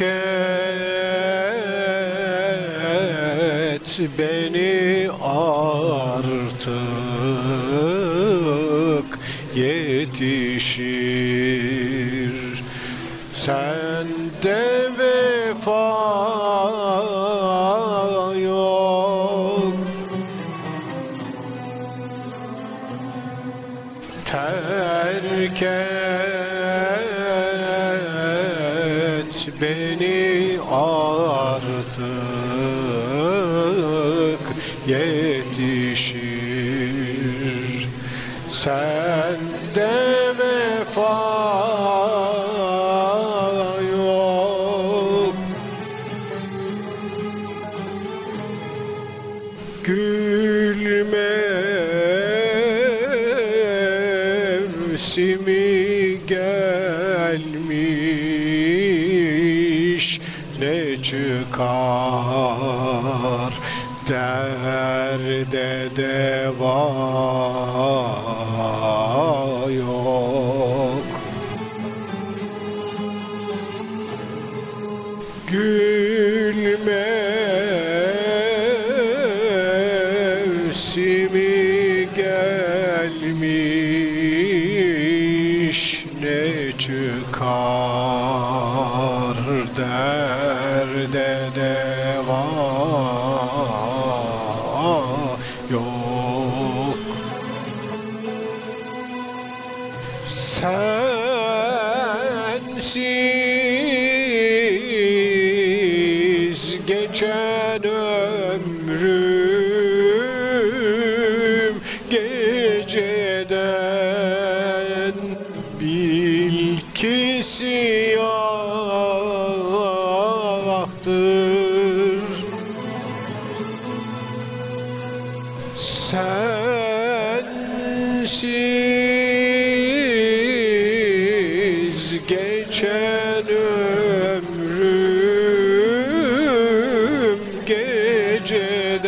et beni artık yetişir. Sende vefa yok. Terk et beni artık yetişir. Sende vefa yok. Gülme mevsimi çıkar derde deva yok. Gülme mevsimi gelmiş ne çıkar derde deva yok. Sensiz geçen ömrüm geceden bil ki siyahtır Sensiz geçen ömrüm geceden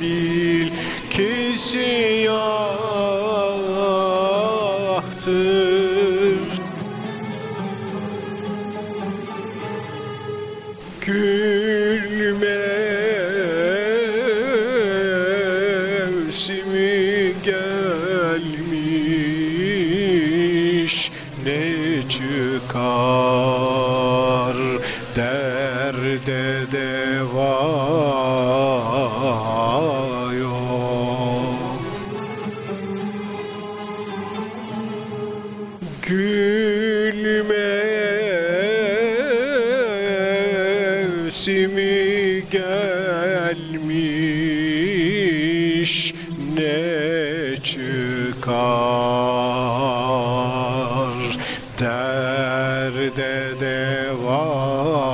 bil ki siyahtır. Gülme mevsimi gelmiş ne çıkar? Derde deva Gülme mevsimi gelmiş ne çıkar? Derde deva